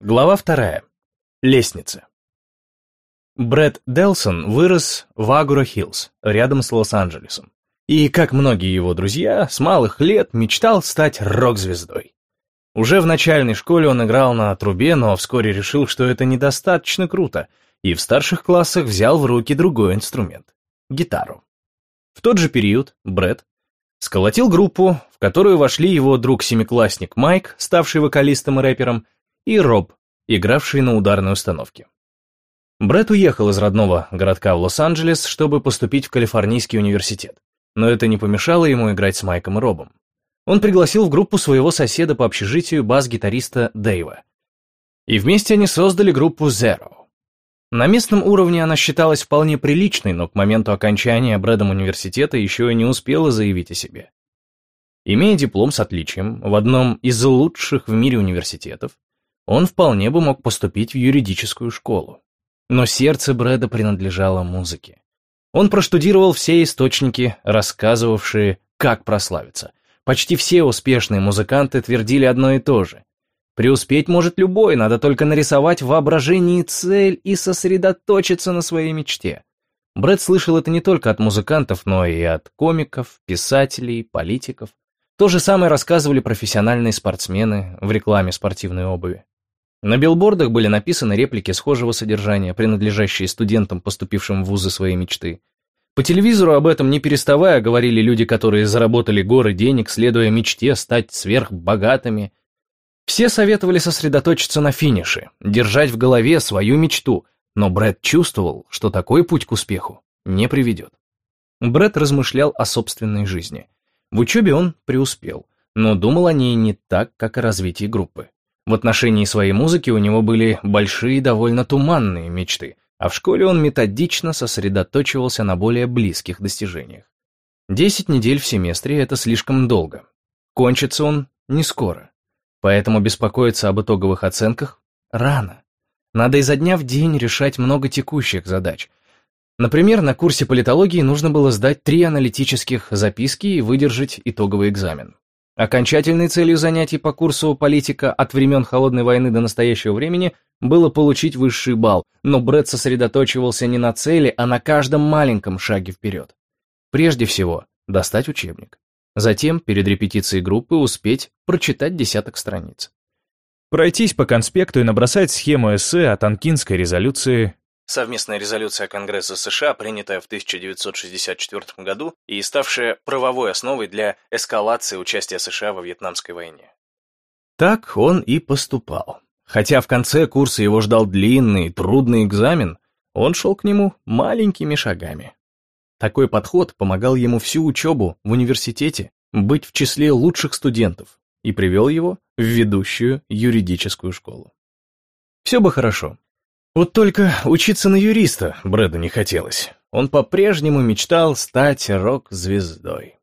Глава вторая. Лестница. Брэд Делсон вырос в Агура-Хиллз, рядом с Лос-Анджелесом. И, как многие его друзья, с малых лет мечтал стать рок-звездой. Уже в начальной школе он играл на трубе, но вскоре решил, что это недостаточно круто, и в старших классах взял в руки другой инструмент — гитару. В тот же период Брэд сколотил группу, в которую вошли его друг-семиклассник Майк, ставший вокалистом и рэпером, и Роб, игравший на ударной установке. Брэд уехал из родного городка в Лос-Анджелес, чтобы поступить в Калифорнийский университет, но это не помешало ему играть с Майком и Робом. Он пригласил в группу своего соседа по общежитию бас-гитариста Дэйва. И вместе они создали группу Zero. На местном уровне она считалась вполне приличной, но к моменту окончания Брэдом университета еще и не успела заявить о себе. Имея диплом с отличием в одном из лучших в мире университетов, он вполне бы мог поступить в юридическую школу. Но сердце Брэда принадлежало музыке. Он проштудировал все источники, рассказывавшие, как прославиться. Почти все успешные музыканты твердили одно и то же. Преуспеть может любой, надо только нарисовать в воображении цель и сосредоточиться на своей мечте. Брэд слышал это не только от музыкантов, но и от комиков, писателей, политиков. То же самое рассказывали профессиональные спортсмены в рекламе спортивной обуви. На билбордах были написаны реплики схожего содержания, принадлежащие студентам, поступившим в вузы своей мечты. По телевизору об этом не переставая говорили люди, которые заработали горы денег, следуя мечте стать сверхбогатыми. Все советовали сосредоточиться на финише, держать в голове свою мечту, но Брэд чувствовал, что такой путь к успеху не приведет. Брэд размышлял о собственной жизни. В учебе он преуспел, но думал о ней не так, как о развитии группы. В отношении своей музыки у него были большие довольно туманные мечты, а в школе он методично сосредоточивался на более близких достижениях. Десять недель в семестре — это слишком долго. Кончится он не скоро. Поэтому беспокоиться об итоговых оценках рано. Надо изо дня в день решать много текущих задач. Например, на курсе политологии нужно было сдать три аналитических записки и выдержать итоговый экзамен. Окончательной целью занятий по курсу «Политика от времен Холодной войны до настоящего времени» было получить высший балл, но Брэд сосредоточивался не на цели, а на каждом маленьком шаге вперед. Прежде всего, достать учебник. Затем, перед репетицией группы, успеть прочитать десяток страниц. Пройтись по конспекту и набросать схему эссе о Танкинской резолюции Совместная резолюция Конгресса США, принятая в 1964 году и ставшая правовой основой для эскалации участия США во Вьетнамской войне. Так он и поступал. Хотя в конце курса его ждал длинный, трудный экзамен, он шел к нему маленькими шагами. Такой подход помогал ему всю учебу в университете быть в числе лучших студентов и привел его в ведущую юридическую школу. Все бы хорошо, вот только учиться на юриста Брэду не хотелось. Он по-прежнему мечтал стать рок-звездой.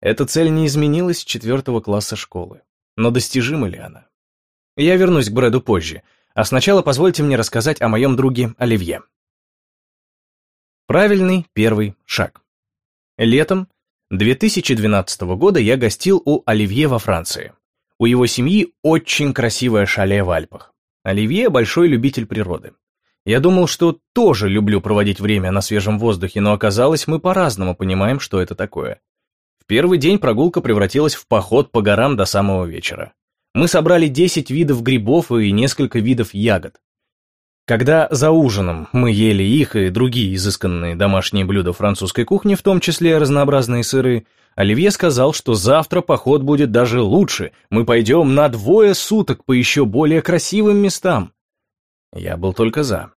Эта цель не изменилась с четвертого класса школы. Но достижима ли она? Я вернусь к Брэду позже, а сначала позвольте мне рассказать о моем друге Оливье. Правильный первый шаг. Летом 2012 года я гостил у Оливье во Франции. У его семьи очень красивое шале в Альпах. Оливье – большой любитель природы. Я думал, что тоже люблю проводить время на свежем воздухе, но оказалось, мы по-разному понимаем, что это такое. В первый день прогулка превратилась в поход по горам до самого вечера. Мы собрали 10 видов грибов и несколько видов ягод. Когда за ужином мы ели их и другие изысканные домашние блюда французской кухни, в том числе разнообразные сыры, Оливье сказал, что завтра поход будет даже лучше, мы пойдем на двое суток по еще более красивым местам. Я был только за.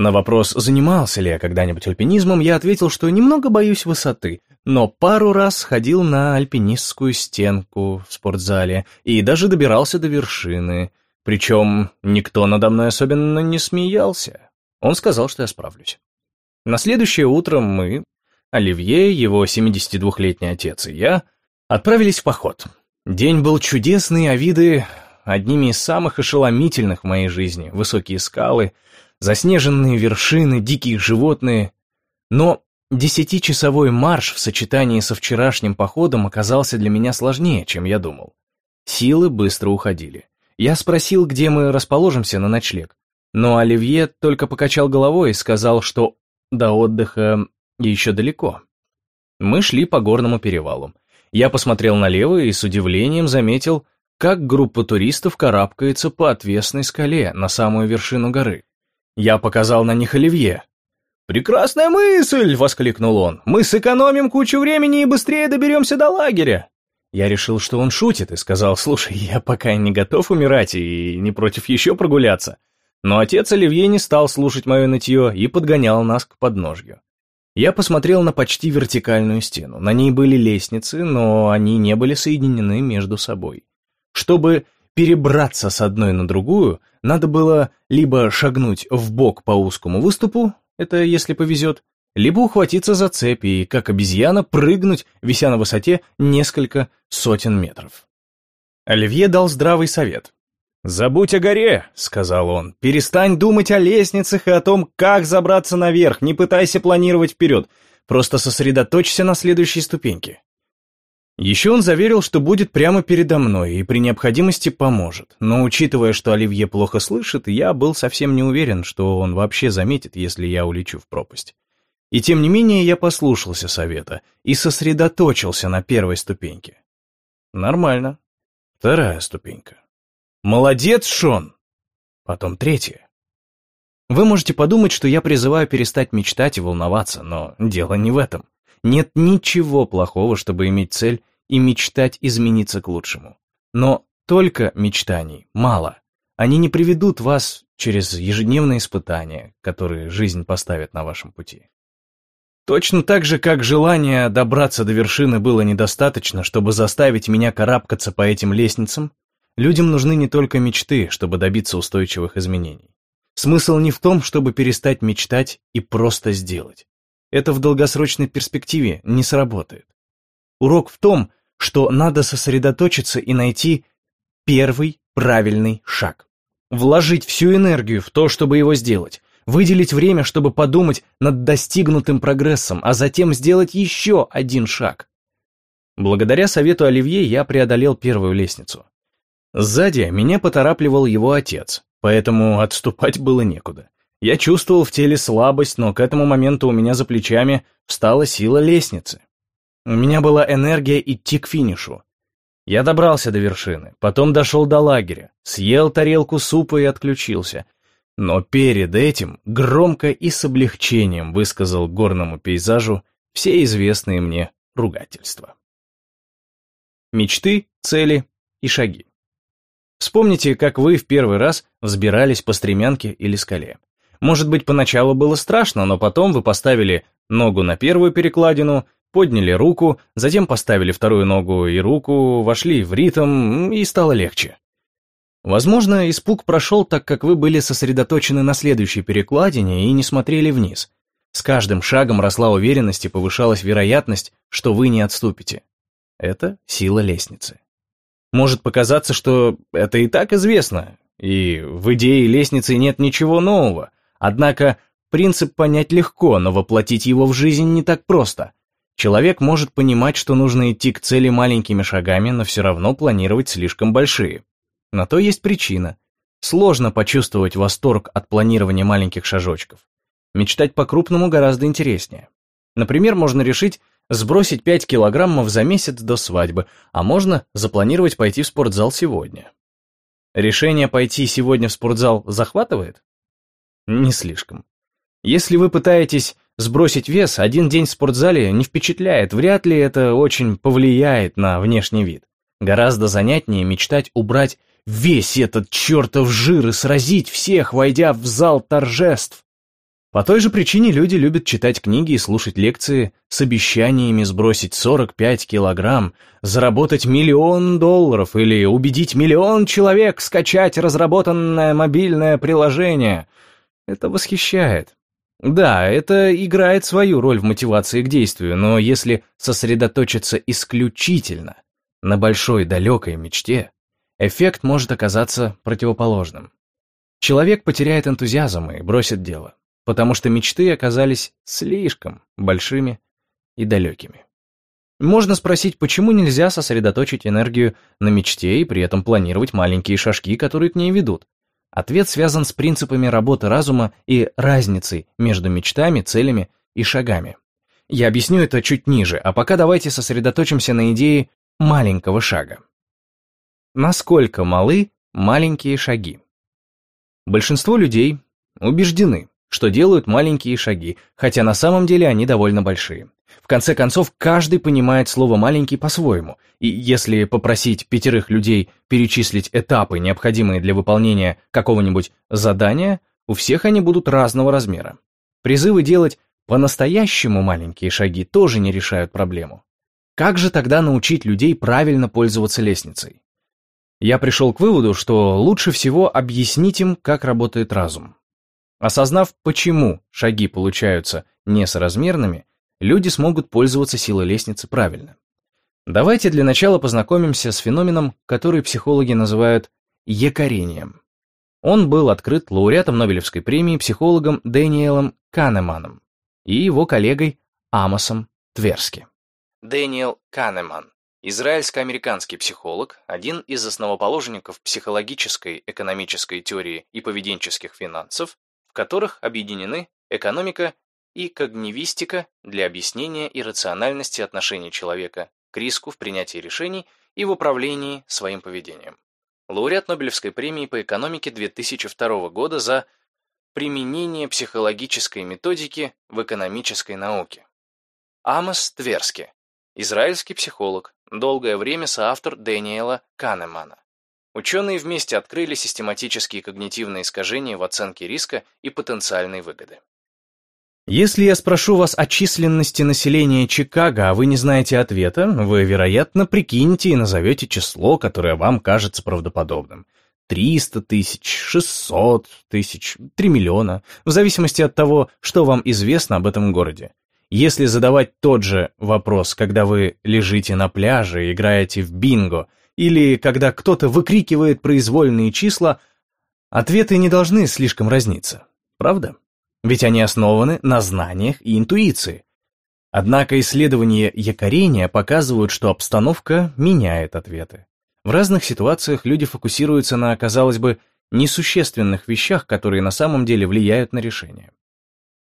На вопрос, занимался ли я когда-нибудь альпинизмом, я ответил, что немного боюсь высоты, но пару раз ходил на альпинистскую стенку в спортзале и даже добирался до вершины. Причем никто надо мной особенно не смеялся. Он сказал, что я справлюсь. На следующее утро мы, Оливье, его 72-летний отец и я отправились в поход. День был чудесный, а виды одними из самых ошеломительных в моей жизни. Высокие скалы, заснеженные вершины, дикие животные. Но десятичасовой марш в сочетании со вчерашним походом оказался для меня сложнее, чем я думал. Силы быстро уходили. Я спросил, где мы расположимся на ночлег, но Оливье только покачал головой и сказал, что до отдыха еще далеко. Мы шли по горному перевалу. Я посмотрел налево и с удивлением заметил, как группа туристов карабкается по отвесной скале на самую вершину горы. Я показал на них Оливье. «Прекрасная мысль!» — воскликнул он. «Мы сэкономим кучу времени и быстрее доберемся до лагеря!» Я решил, что он шутит, и сказал, «Слушай, я пока не готов умирать и не против еще прогуляться». Но отец Оливье не стал слушать мое нытье и подгонял нас к подножью. Я посмотрел на почти вертикальную стену. На ней были лестницы, но они не были соединены между собой. Чтобы перебраться с одной на другую, надо было либо шагнуть в бок по узкому выступу, это если повезет, либо ухватиться за цепи и, как обезьяна, прыгнуть, вися на высоте несколько сотен метров. Оливье дал здравый совет. «Забудь о горе», — сказал он. «Перестань думать о лестницах и о том, как забраться наверх. Не пытайся планировать вперед. Просто сосредоточься на следующей ступеньке». Еще он заверил, что будет прямо передо мной и при необходимости поможет. Но учитывая, что Оливье плохо слышит, я был совсем не уверен, что он вообще заметит, если я улечу в пропасть. И тем не менее я послушался совета и сосредоточился на первой ступеньке. Нормально. Вторая ступенька. Молодец, Шон! Потом третья. Вы можете подумать, что я призываю перестать мечтать и волноваться, но дело не в этом. Нет ничего плохого, чтобы иметь цель и мечтать измениться к лучшему. Но только мечтаний мало. Они не приведут вас через ежедневные испытания, которые жизнь поставит на вашем пути. Точно так же, как желание добраться до вершины было недостаточно, чтобы заставить меня карабкаться по этим лестницам, Людям нужны не только мечты, чтобы добиться устойчивых изменений. Смысл не в том, чтобы перестать мечтать и просто сделать. Это в долгосрочной перспективе не сработает. Урок в том, что надо сосредоточиться и найти первый правильный шаг. Вложить всю энергию в то, чтобы его сделать. Выделить время, чтобы подумать над достигнутым прогрессом, а затем сделать еще один шаг. Благодаря совету Оливье я преодолел первую лестницу. Сзади меня поторапливал его отец, поэтому отступать было некуда. Я чувствовал в теле слабость, но к этому моменту у меня за плечами встала сила лестницы. У меня была энергия идти к финишу. Я добрался до вершины, потом дошел до лагеря, съел тарелку супа и отключился. Но перед этим громко и с облегчением высказал горному пейзажу все известные мне ругательства. Мечты, цели и шаги. Вспомните, как вы в первый раз взбирались по стремянке или скале. Может быть, поначалу было страшно, но потом вы поставили ногу на первую перекладину, подняли руку, затем поставили вторую ногу и руку, вошли в ритм, и стало легче. Возможно, испуг прошел, так как вы были сосредоточены на следующей перекладине и не смотрели вниз. С каждым шагом росла уверенность и повышалась вероятность, что вы не отступите. Это сила лестницы. Может показаться, что это и так известно, и в идее лестницы нет ничего нового. Однако принцип понять легко, но воплотить его в жизнь не так просто. Человек может понимать, что нужно идти к цели маленькими шагами, но все равно планировать слишком большие. На то есть причина. Сложно почувствовать восторг от планирования маленьких шажочков. Мечтать по-крупному гораздо интереснее. Например, можно решить сбросить 5 килограммов за месяц до свадьбы, а можно запланировать пойти в спортзал сегодня. Решение пойти сегодня в спортзал захватывает? Не слишком. Если вы пытаетесь сбросить вес, один день в спортзале не впечатляет, вряд ли это очень повлияет на внешний вид. Гораздо занятнее мечтать убрать весь этот чертов жир и сразить всех, войдя в зал торжеств. По той же причине люди любят читать книги и слушать лекции с обещаниями сбросить 45 килограмм, заработать миллион долларов или убедить миллион человек скачать разработанное мобильное приложение. Это восхищает. Да, это играет свою роль в мотивации к действию, но если сосредоточиться исключительно на большой далекой мечте, эффект может оказаться противоположным. Человек потеряет энтузиазм и бросит дело потому что мечты оказались слишком большими и далекими. Можно спросить, почему нельзя сосредоточить энергию на мечте и при этом планировать маленькие шажки, которые к ней ведут. Ответ связан с принципами работы разума и разницей между мечтами, целями и шагами. Я объясню это чуть ниже, а пока давайте сосредоточимся на идее маленького шага. Насколько малы маленькие шаги? Большинство людей убеждены, что делают маленькие шаги, хотя на самом деле они довольно большие. В конце концов, каждый понимает слово «маленький» по-своему, и если попросить пятерых людей перечислить этапы, необходимые для выполнения какого-нибудь задания, у всех они будут разного размера. Призывы делать по-настоящему маленькие шаги тоже не решают проблему. Как же тогда научить людей правильно пользоваться лестницей? Я пришел к выводу, что лучше всего объяснить им, как работает разум. Осознав, почему шаги получаются несоразмерными, люди смогут пользоваться силой лестницы правильно. Давайте для начала познакомимся с феноменом, который психологи называют якорением. Он был открыт лауреатом Нобелевской премии психологом Дэниелом Канеманом и его коллегой Амосом Тверски. Дэниел Канеман, израильско-американский психолог, один из основоположников психологической, экономической теории и поведенческих финансов, в которых объединены экономика и когнивистика для объяснения иррациональности отношений человека к риску в принятии решений и в управлении своим поведением. Лауреат Нобелевской премии по экономике 2002 года за применение психологической методики в экономической науке. Амос Тверски, израильский психолог, долгое время соавтор Дэниела Канемана. Ученые вместе открыли систематические когнитивные искажения в оценке риска и потенциальной выгоды. Если я спрошу вас о численности населения Чикаго, а вы не знаете ответа, вы, вероятно, прикинете и назовете число, которое вам кажется правдоподобным. 300 тысяч, 600 тысяч, 3 миллиона, в зависимости от того, что вам известно об этом городе. Если задавать тот же вопрос, когда вы лежите на пляже и играете в бинго – или когда кто-то выкрикивает произвольные числа, ответы не должны слишком разниться, правда? Ведь они основаны на знаниях и интуиции. Однако исследования якорения показывают, что обстановка меняет ответы. В разных ситуациях люди фокусируются на, казалось бы, несущественных вещах, которые на самом деле влияют на решение.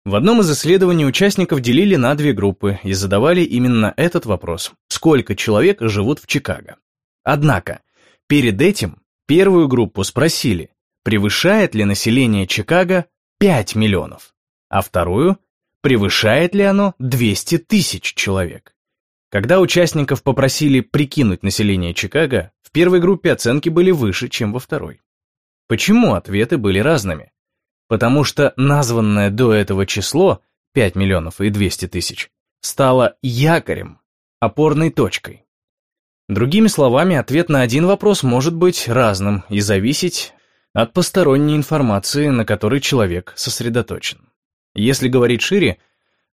В одном из исследований участников делили на две группы и задавали именно этот вопрос. Сколько человек живут в Чикаго? Однако, перед этим первую группу спросили, превышает ли население Чикаго 5 миллионов, а вторую, превышает ли оно 200 тысяч человек. Когда участников попросили прикинуть население Чикаго, в первой группе оценки были выше, чем во второй. Почему ответы были разными? Потому что названное до этого число 5 миллионов и 200 тысяч стало якорем, опорной точкой. Другими словами, ответ на один вопрос может быть разным и зависеть от посторонней информации, на которой человек сосредоточен. Если говорить шире,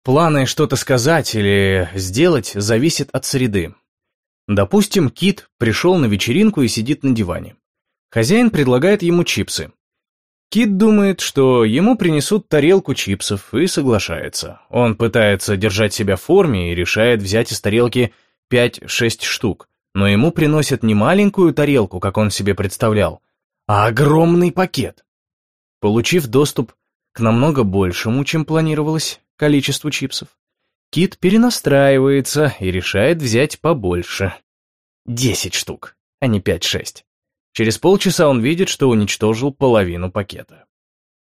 планы что-то сказать или сделать зависят от среды. Допустим, Кит пришел на вечеринку и сидит на диване. Хозяин предлагает ему чипсы. Кит думает, что ему принесут тарелку чипсов и соглашается. Он пытается держать себя в форме и решает взять из тарелки 5-6 штук но ему приносят не маленькую тарелку, как он себе представлял, а огромный пакет. Получив доступ к намного большему, чем планировалось, количеству чипсов, Кит перенастраивается и решает взять побольше. Десять штук, а не пять-шесть. Через полчаса он видит, что уничтожил половину пакета.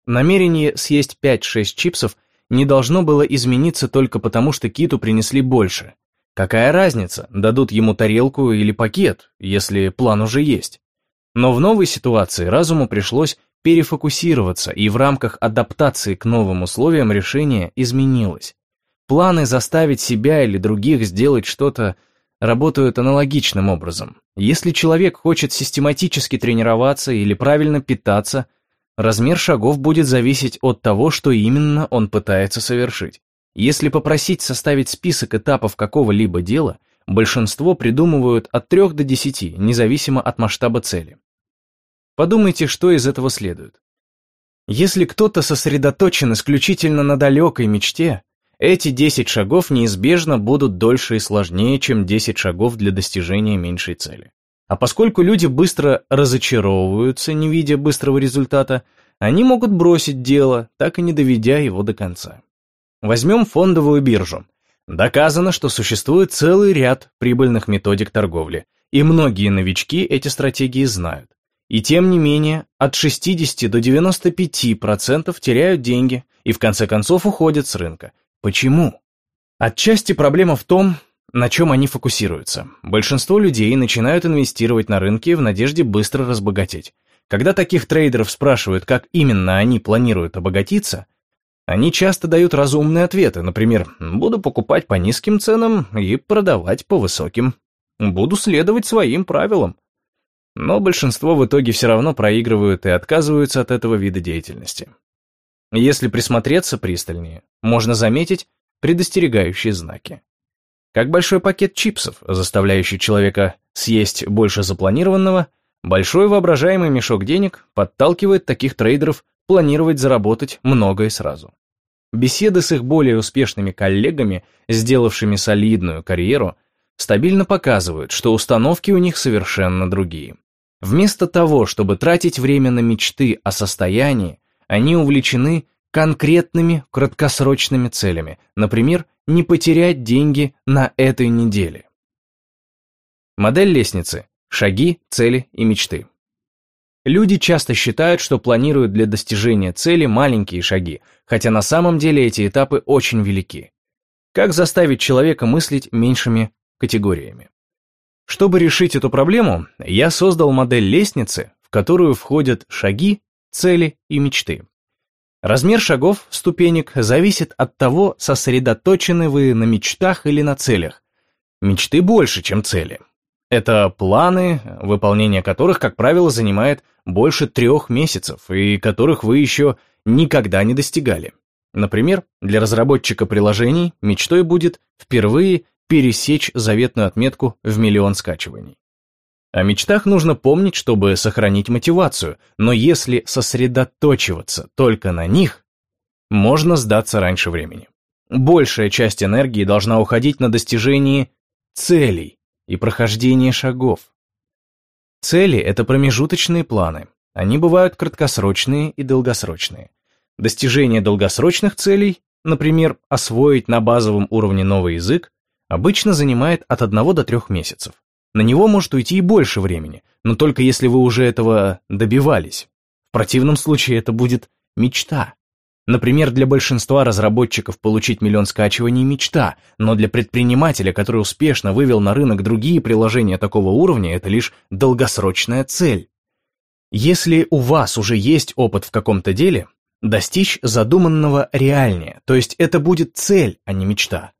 Намерение съесть 5-6 чипсов не должно было измениться только потому, что Киту принесли больше. Какая разница, дадут ему тарелку или пакет, если план уже есть? Но в новой ситуации разуму пришлось перефокусироваться, и в рамках адаптации к новым условиям решение изменилось. Планы заставить себя или других сделать что-то работают аналогичным образом. Если человек хочет систематически тренироваться или правильно питаться, размер шагов будет зависеть от того, что именно он пытается совершить. Если попросить составить список этапов какого-либо дела, большинство придумывают от 3 до 10, независимо от масштаба цели. Подумайте, что из этого следует. Если кто-то сосредоточен исключительно на далекой мечте, эти 10 шагов неизбежно будут дольше и сложнее, чем 10 шагов для достижения меньшей цели. А поскольку люди быстро разочаровываются, не видя быстрого результата, они могут бросить дело, так и не доведя его до конца. Возьмем фондовую биржу. Доказано, что существует целый ряд прибыльных методик торговли, и многие новички эти стратегии знают. И тем не менее, от 60 до 95% теряют деньги и в конце концов уходят с рынка. Почему? Отчасти проблема в том, на чем они фокусируются? Большинство людей начинают инвестировать на рынке в надежде быстро разбогатеть. Когда таких трейдеров спрашивают, как именно они планируют обогатиться, они часто дают разумные ответы, например, «буду покупать по низким ценам и продавать по высоким. Буду следовать своим правилам». Но большинство в итоге все равно проигрывают и отказываются от этого вида деятельности. Если присмотреться пристальнее, можно заметить предостерегающие знаки. Как большой пакет чипсов, заставляющий человека съесть больше запланированного, большой воображаемый мешок денег подталкивает таких трейдеров планировать заработать многое сразу. Беседы с их более успешными коллегами, сделавшими солидную карьеру, стабильно показывают, что установки у них совершенно другие. Вместо того, чтобы тратить время на мечты о состоянии, они увлечены конкретными краткосрочными целями, например, не потерять деньги на этой неделе. Модель лестницы. Шаги, цели и мечты. Люди часто считают, что планируют для достижения цели маленькие шаги, хотя на самом деле эти этапы очень велики. Как заставить человека мыслить меньшими категориями? Чтобы решить эту проблему, я создал модель лестницы, в которую входят шаги, цели и мечты. Размер шагов, ступенек, зависит от того, сосредоточены вы на мечтах или на целях. Мечты больше, чем цели. Это планы, выполнение которых, как правило, занимает больше трех месяцев и которых вы еще никогда не достигали. Например, для разработчика приложений мечтой будет впервые пересечь заветную отметку в миллион скачиваний. О мечтах нужно помнить, чтобы сохранить мотивацию, но если сосредоточиваться только на них, можно сдаться раньше времени. Большая часть энергии должна уходить на достижение целей и прохождение шагов. Цели – это промежуточные планы. Они бывают краткосрочные и долгосрочные. Достижение долгосрочных целей, например, освоить на базовом уровне новый язык, обычно занимает от 1 до 3 месяцев. На него может уйти и больше времени, но только если вы уже этого добивались. В противном случае это будет мечта. Например, для большинства разработчиков получить миллион скачиваний – мечта, но для предпринимателя, который успешно вывел на рынок другие приложения такого уровня, это лишь долгосрочная цель. Если у вас уже есть опыт в каком-то деле, достичь задуманного реальнее, то есть это будет цель, а не мечта.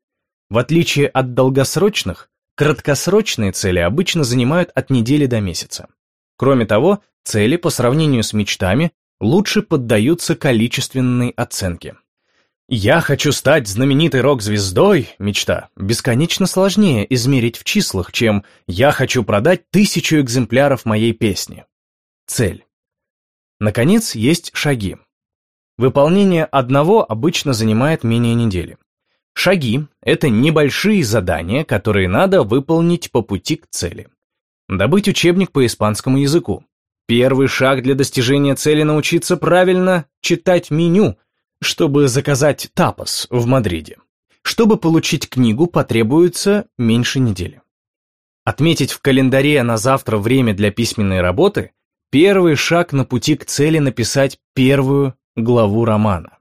В отличие от долгосрочных, Краткосрочные цели обычно занимают от недели до месяца. Кроме того, цели по сравнению с мечтами лучше поддаются количественной оценке. «Я хочу стать знаменитой рок-звездой» — мечта. Бесконечно сложнее измерить в числах, чем «я хочу продать тысячу экземпляров моей песни». Цель. Наконец, есть шаги. Выполнение одного обычно занимает менее недели. Шаги – это небольшие задания, которые надо выполнить по пути к цели. Добыть учебник по испанскому языку. Первый шаг для достижения цели – научиться правильно читать меню, чтобы заказать тапос в Мадриде. Чтобы получить книгу, потребуется меньше недели. Отметить в календаре на завтра время для письменной работы – первый шаг на пути к цели написать первую главу романа.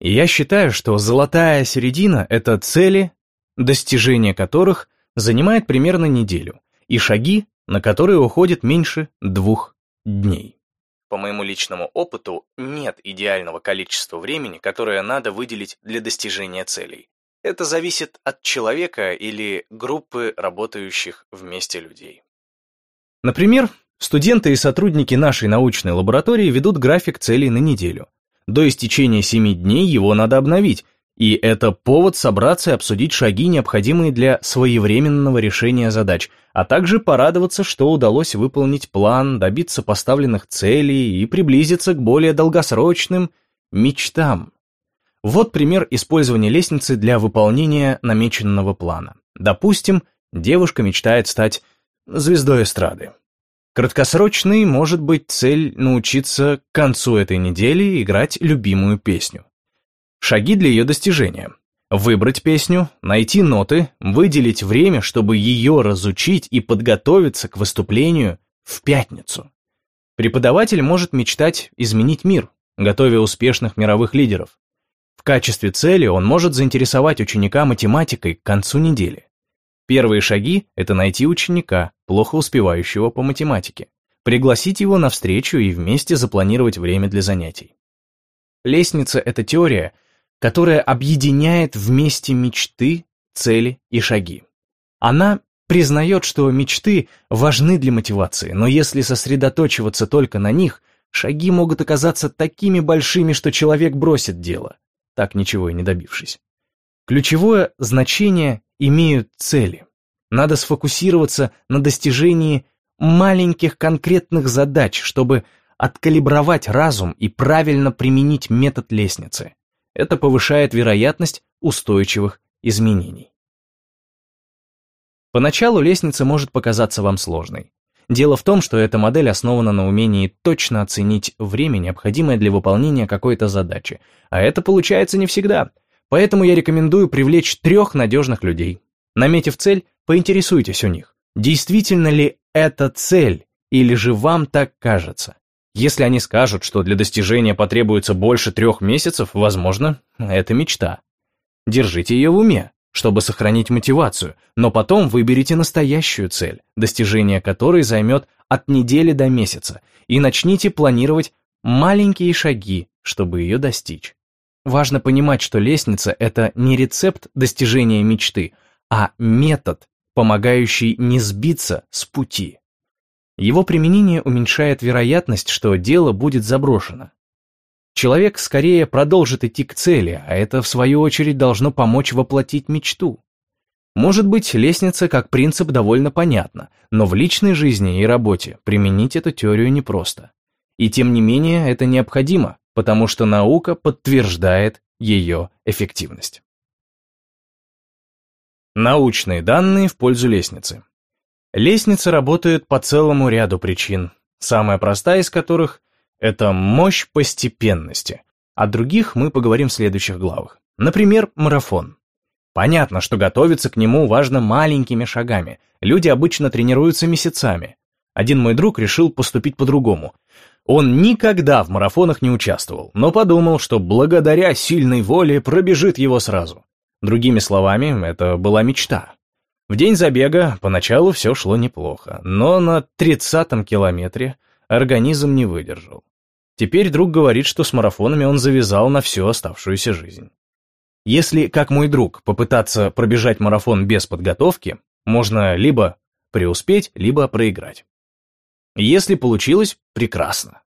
И я считаю, что золотая середина – это цели, достижение которых занимает примерно неделю, и шаги, на которые уходит меньше двух дней. По моему личному опыту, нет идеального количества времени, которое надо выделить для достижения целей. Это зависит от человека или группы работающих вместе людей. Например, студенты и сотрудники нашей научной лаборатории ведут график целей на неделю – до истечения 7 дней его надо обновить, и это повод собраться и обсудить шаги, необходимые для своевременного решения задач, а также порадоваться, что удалось выполнить план, добиться поставленных целей и приблизиться к более долгосрочным мечтам. Вот пример использования лестницы для выполнения намеченного плана. Допустим, девушка мечтает стать звездой эстрады. Краткосрочной может быть цель научиться к концу этой недели играть любимую песню. Шаги для ее достижения. Выбрать песню, найти ноты, выделить время, чтобы ее разучить и подготовиться к выступлению в пятницу. Преподаватель может мечтать изменить мир, готовя успешных мировых лидеров. В качестве цели он может заинтересовать ученика математикой к концу недели. Первые шаги – это найти ученика, плохо успевающего по математике, пригласить его на встречу и вместе запланировать время для занятий. Лестница – это теория, которая объединяет вместе мечты, цели и шаги. Она признает, что мечты важны для мотивации, но если сосредоточиваться только на них, шаги могут оказаться такими большими, что человек бросит дело так ничего и не добившись. Ключевое значение имеют цели. Надо сфокусироваться на достижении маленьких конкретных задач, чтобы откалибровать разум и правильно применить метод лестницы. Это повышает вероятность устойчивых изменений. Поначалу лестница может показаться вам сложной. Дело в том, что эта модель основана на умении точно оценить время, необходимое для выполнения какой-то задачи. А это получается не всегда. Поэтому я рекомендую привлечь трех надежных людей. Наметив цель, поинтересуйтесь у них, действительно ли это цель, или же вам так кажется. Если они скажут, что для достижения потребуется больше трех месяцев, возможно, это мечта. Держите ее в уме чтобы сохранить мотивацию, но потом выберите настоящую цель, достижение которой займет от недели до месяца, и начните планировать маленькие шаги, чтобы ее достичь. Важно понимать, что лестница – это не рецепт достижения мечты, а метод, помогающий не сбиться с пути. Его применение уменьшает вероятность, что дело будет заброшено. Человек скорее продолжит идти к цели, а это, в свою очередь, должно помочь воплотить мечту. Может быть, лестница как принцип довольно понятна, но в личной жизни и работе применить эту теорию непросто. И тем не менее это необходимо, потому что наука подтверждает ее эффективность. Научные данные в пользу лестницы. Лестница работает по целому ряду причин, самая простая из которых это мощь постепенности. О других мы поговорим в следующих главах. Например, марафон. Понятно, что готовиться к нему важно маленькими шагами. Люди обычно тренируются месяцами. Один мой друг решил поступить по-другому. Он никогда в марафонах не участвовал, но подумал, что благодаря сильной воле пробежит его сразу. Другими словами, это была мечта. В день забега поначалу все шло неплохо, но на тридцатом километре организм не выдержал. Теперь друг говорит, что с марафонами он завязал на всю оставшуюся жизнь. Если, как мой друг, попытаться пробежать марафон без подготовки, можно либо преуспеть, либо проиграть. Если получилось, прекрасно.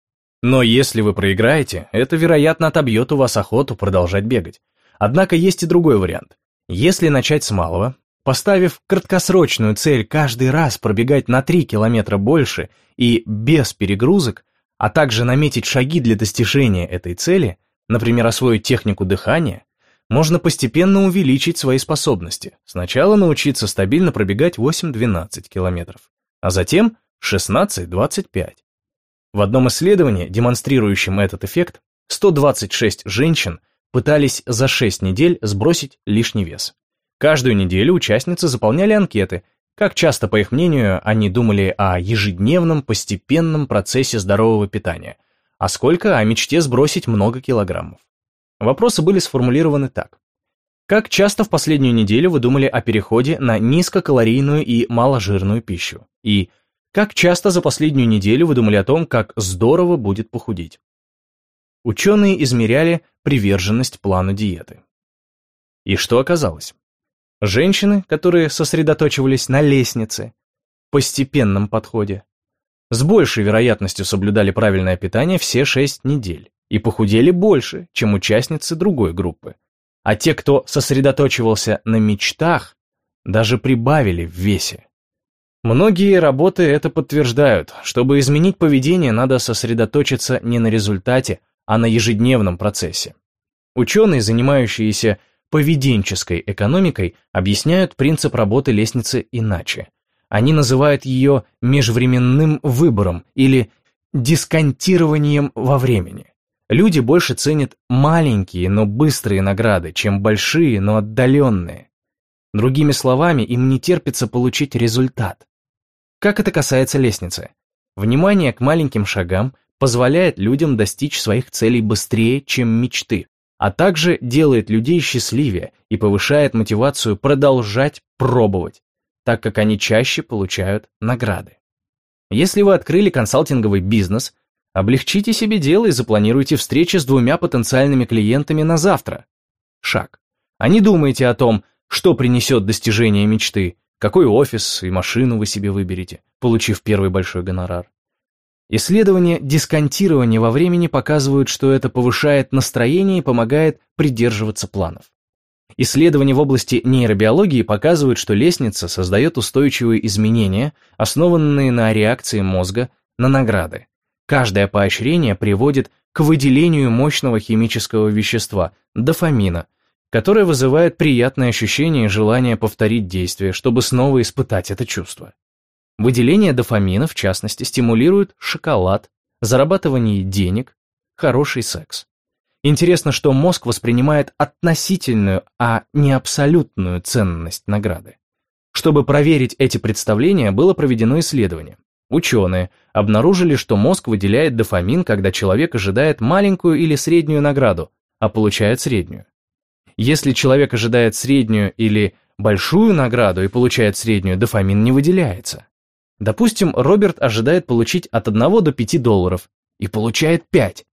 Но если вы проиграете, это, вероятно, отобьет у вас охоту продолжать бегать. Однако есть и другой вариант. Если начать с малого, поставив краткосрочную цель каждый раз пробегать на 3 километра больше и без перегрузок, а также наметить шаги для достижения этой цели, например, освоить технику дыхания, можно постепенно увеличить свои способности. Сначала научиться стабильно пробегать 8-12 километров, а затем 16-25. В одном исследовании, демонстрирующем этот эффект, 126 женщин пытались за 6 недель сбросить лишний вес. Каждую неделю участницы заполняли анкеты, как часто, по их мнению, они думали о ежедневном постепенном процессе здорового питания, а сколько о мечте сбросить много килограммов. Вопросы были сформулированы так. Как часто в последнюю неделю вы думали о переходе на низкокалорийную и маложирную пищу? И как часто за последнюю неделю вы думали о том, как здорово будет похудеть? Ученые измеряли приверженность плану диеты. И что оказалось? Женщины, которые сосредоточивались на лестнице, постепенном подходе, с большей вероятностью соблюдали правильное питание все 6 недель и похудели больше, чем участницы другой группы. А те, кто сосредоточивался на мечтах, даже прибавили в весе. Многие работы это подтверждают. Чтобы изменить поведение, надо сосредоточиться не на результате, а на ежедневном процессе. Ученые, занимающиеся поведенческой экономикой, объясняют принцип работы лестницы иначе. Они называют ее межвременным выбором или дисконтированием во времени. Люди больше ценят маленькие, но быстрые награды, чем большие, но отдаленные. Другими словами, им не терпится получить результат. Как это касается лестницы? Внимание к маленьким шагам позволяет людям достичь своих целей быстрее, чем мечты, а также делает людей счастливее и повышает мотивацию продолжать пробовать, так как они чаще получают награды. Если вы открыли консалтинговый бизнес, облегчите себе дело и запланируйте встречи с двумя потенциальными клиентами на завтра. Шаг. А не думайте о том, что принесет достижение мечты, какой офис и машину вы себе выберете, получив первый большой гонорар. Исследования дисконтирования во времени показывают, что это повышает настроение и помогает придерживаться планов. Исследования в области нейробиологии показывают, что лестница создает устойчивые изменения, основанные на реакции мозга на награды. Каждое поощрение приводит к выделению мощного химического вещества – дофамина, которое вызывает приятное ощущение и желание повторить действие, чтобы снова испытать это чувство. Выделение дофамина, в частности, стимулирует шоколад, зарабатывание денег, хороший секс. Интересно, что мозг воспринимает относительную, а не абсолютную ценность награды. Чтобы проверить эти представления, было проведено исследование. Ученые обнаружили, что мозг выделяет дофамин, когда человек ожидает маленькую или среднюю награду, а получает среднюю. Если человек ожидает среднюю или большую награду и получает среднюю, дофамин не выделяется. Допустим, Роберт ожидает получить от 1 до 5 долларов и получает 5.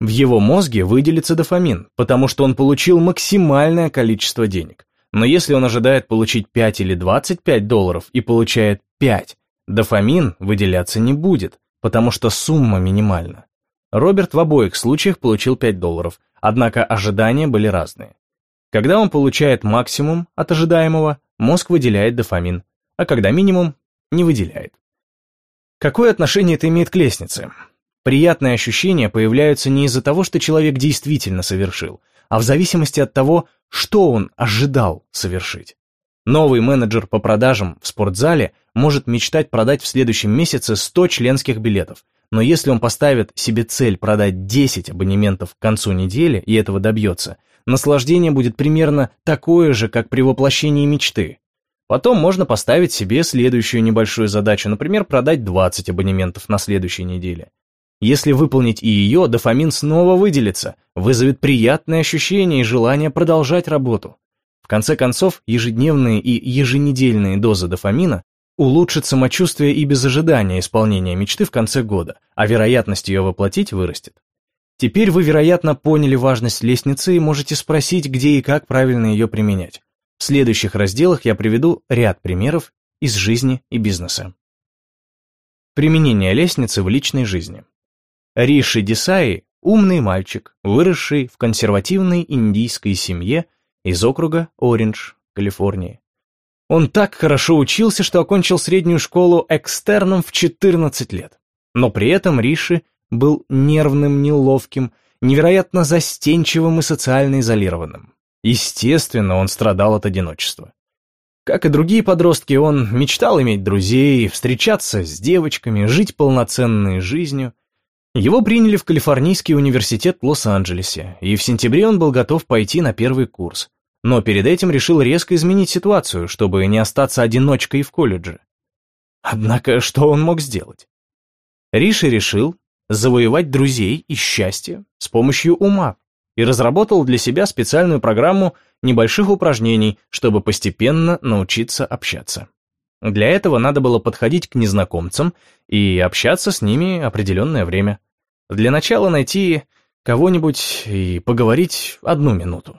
В его мозге выделится дофамин, потому что он получил максимальное количество денег. Но если он ожидает получить 5 или 25 долларов и получает 5, дофамин выделяться не будет, потому что сумма минимальна. Роберт в обоих случаях получил 5 долларов, однако ожидания были разные. Когда он получает максимум от ожидаемого, мозг выделяет дофамин, а когда минимум, не выделяет. Какое отношение это имеет к лестнице? Приятные ощущения появляются не из-за того, что человек действительно совершил, а в зависимости от того, что он ожидал совершить. Новый менеджер по продажам в спортзале может мечтать продать в следующем месяце 100 членских билетов, но если он поставит себе цель продать 10 абонементов к концу недели и этого добьется, наслаждение будет примерно такое же, как при воплощении мечты. Потом можно поставить себе следующую небольшую задачу, например, продать 20 абонементов на следующей неделе. Если выполнить и ее, дофамин снова выделится, вызовет приятное ощущение и желание продолжать работу. В конце концов, ежедневные и еженедельные дозы дофамина улучшат самочувствие и без ожидания исполнения мечты в конце года, а вероятность ее воплотить вырастет. Теперь вы, вероятно, поняли важность лестницы и можете спросить, где и как правильно ее применять. В следующих разделах я приведу ряд примеров из жизни и бизнеса. Применение лестницы в личной жизни. Риши Десаи – умный мальчик, выросший в консервативной индийской семье из округа Ориндж, Калифорния. Он так хорошо учился, что окончил среднюю школу экстерном в 14 лет. Но при этом Риши был нервным, неловким, невероятно застенчивым и социально изолированным. Естественно, он страдал от одиночества. Как и другие подростки, он мечтал иметь друзей, встречаться с девочками, жить полноценной жизнью, его приняли в Калифорнийский университет в Лос-Анджелесе, и в сентябре он был готов пойти на первый курс. Но перед этим решил резко изменить ситуацию, чтобы не остаться одиночкой в колледже. Однако, что он мог сделать? Риши решил завоевать друзей и счастье с помощью ума и разработал для себя специальную программу небольших упражнений, чтобы постепенно научиться общаться. Для этого надо было подходить к незнакомцам и общаться с ними определенное время. Для начала найти кого-нибудь и поговорить одну минуту.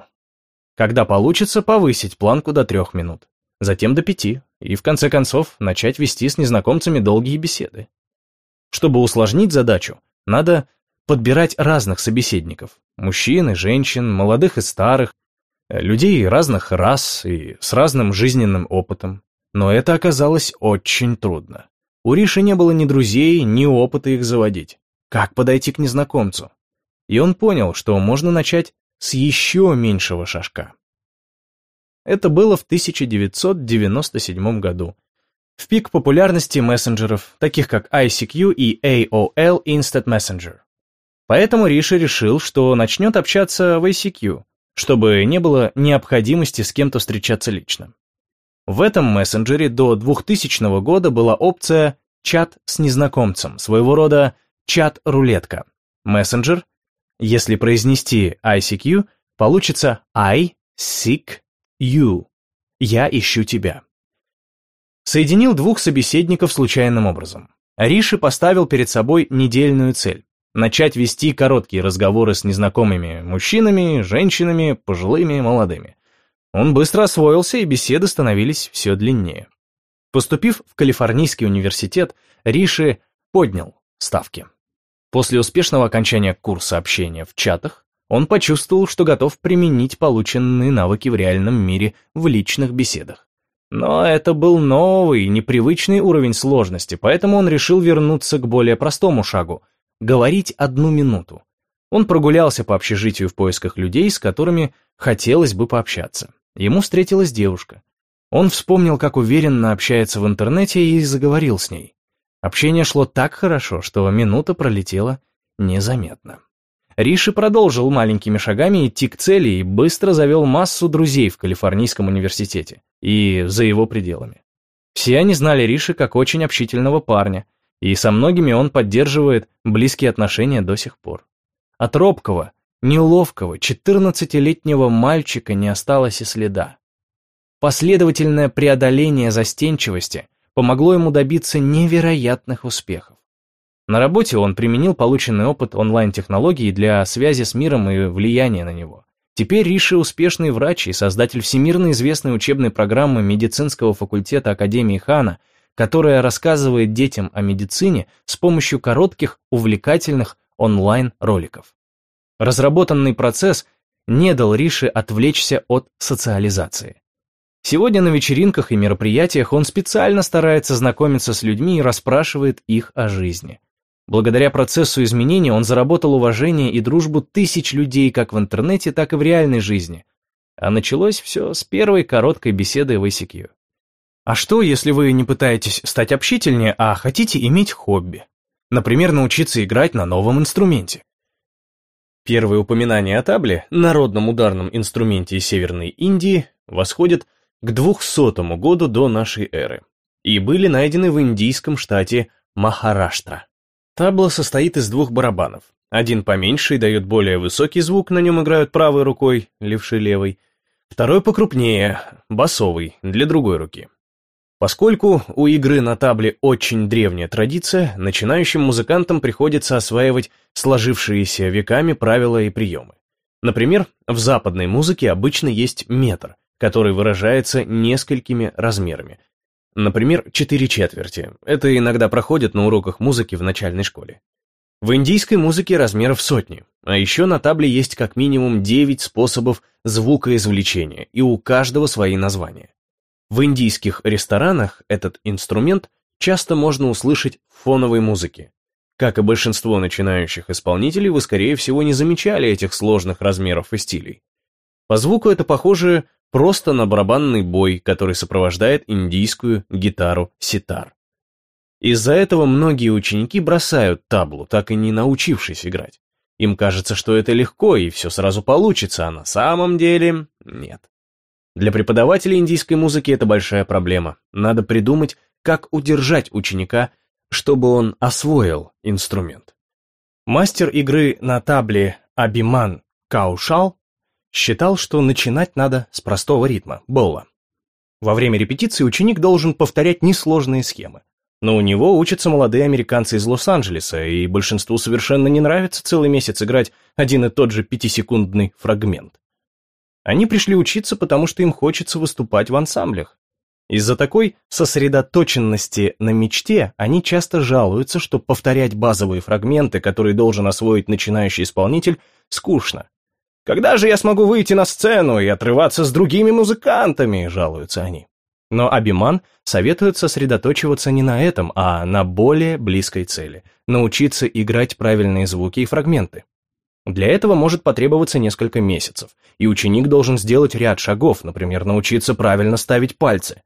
Когда получится, повысить планку до трех минут, затем до пяти, и в конце концов начать вести с незнакомцами долгие беседы. Чтобы усложнить задачу, надо подбирать разных собеседников, мужчин и женщин, молодых и старых, людей разных рас и с разным жизненным опытом. Но это оказалось очень трудно. У Риши не было ни друзей, ни опыта их заводить. Как подойти к незнакомцу? И он понял, что можно начать с еще меньшего шажка. Это было в 1997 году, в пик популярности мессенджеров, таких как ICQ и AOL Instant Messenger. Поэтому Риша решил, что начнет общаться в ICQ, чтобы не было необходимости с кем-то встречаться лично. В этом мессенджере до 2000 года была опция «чат с незнакомцем», своего рода чат-рулетка. Мессенджер, если произнести ICQ, получится I seek you. Я ищу тебя. Соединил двух собеседников случайным образом. Риши поставил перед собой недельную цель – начать вести короткие разговоры с незнакомыми мужчинами, женщинами, пожилыми, молодыми. Он быстро освоился, и беседы становились все длиннее. Поступив в Калифорнийский университет, Риши поднял ставки. После успешного окончания курса общения в чатах, он почувствовал, что готов применить полученные навыки в реальном мире в личных беседах. Но это был новый, непривычный уровень сложности, поэтому он решил вернуться к более простому шагу — говорить одну минуту. Он прогулялся по общежитию в поисках людей, с которыми хотелось бы пообщаться. Ему встретилась девушка. Он вспомнил, как уверенно общается в интернете и заговорил с ней. Общение шло так хорошо, что минута пролетела незаметно. Риши продолжил маленькими шагами идти к цели и быстро завел массу друзей в Калифорнийском университете и за его пределами. Все они знали Риши как очень общительного парня, и со многими он поддерживает близкие отношения до сих пор. От робкого, неловкого, 14-летнего мальчика не осталось и следа. Последовательное преодоление застенчивости помогло ему добиться невероятных успехов. На работе он применил полученный опыт онлайн-технологий для связи с миром и влияния на него. Теперь Риши успешный врач и создатель всемирно известной учебной программы медицинского факультета Академии Хана, которая рассказывает детям о медицине с помощью коротких, увлекательных онлайн-роликов. Разработанный процесс не дал Риши отвлечься от социализации. Сегодня на вечеринках и мероприятиях он специально старается знакомиться с людьми и расспрашивает их о жизни. Благодаря процессу изменения он заработал уважение и дружбу тысяч людей как в интернете, так и в реальной жизни. А началось все с первой короткой беседы в ICQ. А что, если вы не пытаетесь стать общительнее, а хотите иметь хобби? Например, научиться играть на новом инструменте. Первые упоминания о табле, народном ударном инструменте Северной Индии, восходят к 200 году до нашей эры и были найдены в индийском штате Махараштра. Табла состоит из двух барабанов. Один поменьше и дает более высокий звук, на нем играют правой рукой, левшей левой. Второй покрупнее, басовый, для другой руки. Поскольку у игры на табле очень древняя традиция, начинающим музыкантам приходится осваивать сложившиеся веками правила и приемы. Например, в западной музыке обычно есть метр, который выражается несколькими размерами, Например, четыре четверти. Это иногда проходит на уроках музыки в начальной школе. В индийской музыке размеров сотни, а еще на табле есть как минимум 9 способов звукоизвлечения, и у каждого свои названия. В индийских ресторанах этот инструмент часто можно услышать в фоновой музыке. Как и большинство начинающих исполнителей, вы, скорее всего, не замечали этих сложных размеров и стилей. По звуку это похоже просто на барабанный бой, который сопровождает индийскую гитару ситар. Из-за этого многие ученики бросают таблу, так и не научившись играть. Им кажется, что это легко и все сразу получится, а на самом деле нет. Для преподавателей индийской музыки это большая проблема. Надо придумать, как удержать ученика, чтобы он освоил инструмент. Мастер игры на табле Абиман Каушал считал, что начинать надо с простого ритма, болла. Во время репетиции ученик должен повторять несложные схемы. Но у него учатся молодые американцы из Лос-Анджелеса, и большинству совершенно не нравится целый месяц играть один и тот же пятисекундный фрагмент. Они пришли учиться, потому что им хочется выступать в ансамблях. Из-за такой сосредоточенности на мечте они часто жалуются, что повторять базовые фрагменты, которые должен освоить начинающий исполнитель, скучно, когда же я смогу выйти на сцену и отрываться с другими музыкантами?» – жалуются они. Но Абиман советует сосредоточиваться не на этом, а на более близкой цели – научиться играть правильные звуки и фрагменты. Для этого может потребоваться несколько месяцев, и ученик должен сделать ряд шагов, например, научиться правильно ставить пальцы.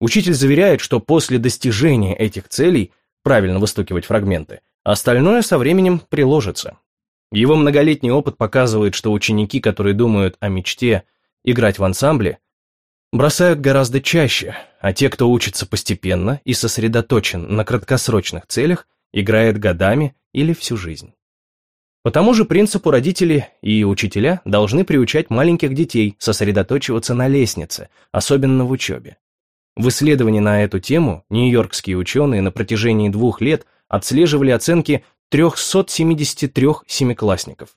Учитель заверяет, что после достижения этих целей, правильно выстукивать фрагменты, остальное со временем приложится. Его многолетний опыт показывает, что ученики, которые думают о мечте играть в ансамбле, бросают гораздо чаще, а те, кто учится постепенно и сосредоточен на краткосрочных целях, играет годами или всю жизнь. По тому же принципу родители и учителя должны приучать маленьких детей сосредоточиваться на лестнице, особенно в учебе. В исследовании на эту тему нью-йоркские ученые на протяжении двух лет отслеживали оценки 373 семиклассников.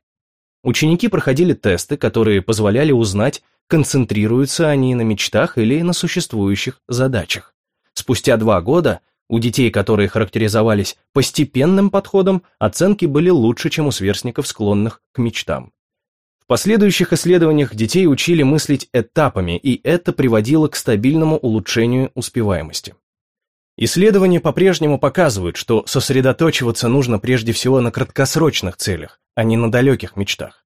Ученики проходили тесты, которые позволяли узнать, концентрируются они на мечтах или на существующих задачах. Спустя два года у детей, которые характеризовались постепенным подходом, оценки были лучше, чем у сверстников, склонных к мечтам. В последующих исследованиях детей учили мыслить этапами, и это приводило к стабильному улучшению успеваемости. Исследования по-прежнему показывают, что сосредоточиваться нужно прежде всего на краткосрочных целях, а не на далеких мечтах.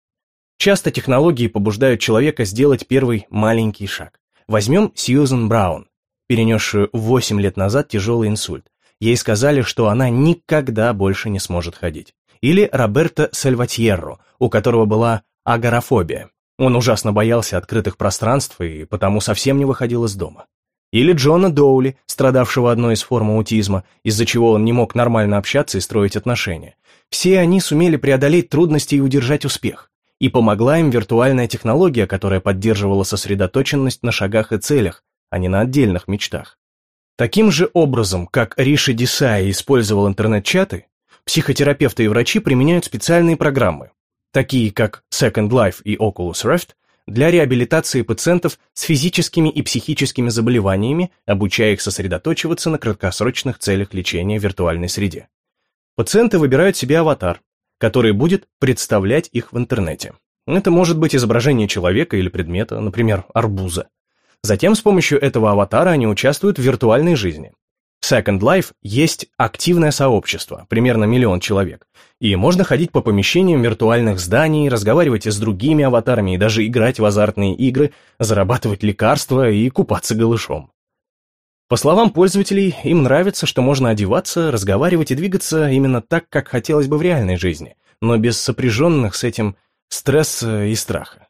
Часто технологии побуждают человека сделать первый маленький шаг. Возьмем Сьюзен Браун, перенесшую 8 лет назад тяжелый инсульт. Ей сказали, что она никогда больше не сможет ходить. Или Роберто Сальватьерро, у которого была агорафобия. Он ужасно боялся открытых пространств и потому совсем не выходил из дома. Или Джона Доули, страдавшего одной из форм аутизма, из-за чего он не мог нормально общаться и строить отношения. Все они сумели преодолеть трудности и удержать успех. И помогла им виртуальная технология, которая поддерживала сосредоточенность на шагах и целях, а не на отдельных мечтах. Таким же образом, как Риши Десай использовал интернет-чаты, психотерапевты и врачи применяют специальные программы, такие как Second Life и Oculus Rift, для реабилитации пациентов с физическими и психическими заболеваниями, обучая их сосредоточиваться на краткосрочных целях лечения в виртуальной среде. Пациенты выбирают себе аватар, который будет представлять их в интернете. Это может быть изображение человека или предмета, например, арбуза. Затем с помощью этого аватара они участвуют в виртуальной жизни. В Second Life есть активное сообщество, примерно миллион человек, и можно ходить по помещениям виртуальных зданий, разговаривать с другими аватарами и даже играть в азартные игры, зарабатывать лекарства и купаться голышом. По словам пользователей, им нравится, что можно одеваться, разговаривать и двигаться именно так, как хотелось бы в реальной жизни, но без сопряженных с этим стресса и страха.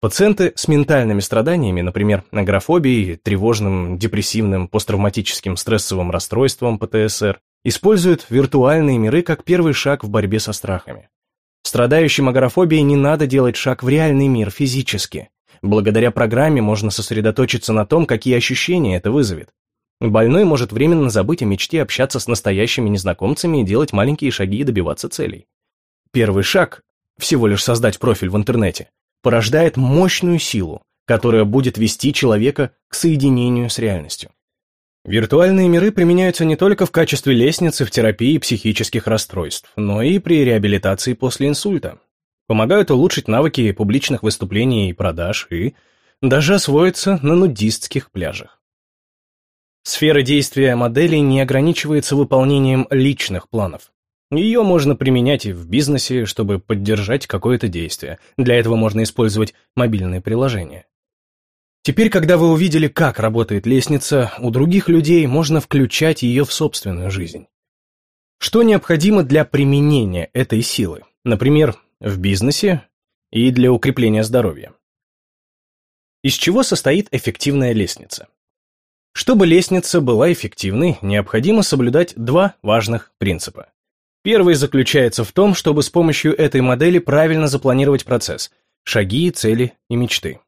Пациенты с ментальными страданиями, например, агорафобией, тревожным, депрессивным, посттравматическим стрессовым расстройством ПТСР, используют виртуальные миры как первый шаг в борьбе со страхами. Страдающим агорафобией не надо делать шаг в реальный мир физически. Благодаря программе можно сосредоточиться на том, какие ощущения это вызовет. Больной может временно забыть о мечте общаться с настоящими незнакомцами и делать маленькие шаги и добиваться целей. Первый шаг – всего лишь создать профиль в интернете – порождает мощную силу, которая будет вести человека к соединению с реальностью. Виртуальные миры применяются не только в качестве лестницы в терапии психических расстройств, но и при реабилитации после инсульта. Помогают улучшить навыки публичных выступлений и продаж и даже освоиться на нудистских пляжах. Сфера действия моделей не ограничивается выполнением личных планов. Ее можно применять и в бизнесе, чтобы поддержать какое-то действие. Для этого можно использовать мобильные приложения. Теперь, когда вы увидели, как работает лестница, у других людей можно включать ее в собственную жизнь. Что необходимо для применения этой силы? Например, в бизнесе и для укрепления здоровья. Из чего состоит эффективная лестница? Чтобы лестница была эффективной, необходимо соблюдать два важных принципа. Первый заключается в том, чтобы с помощью этой модели правильно запланировать процесс, шаги, цели и мечты.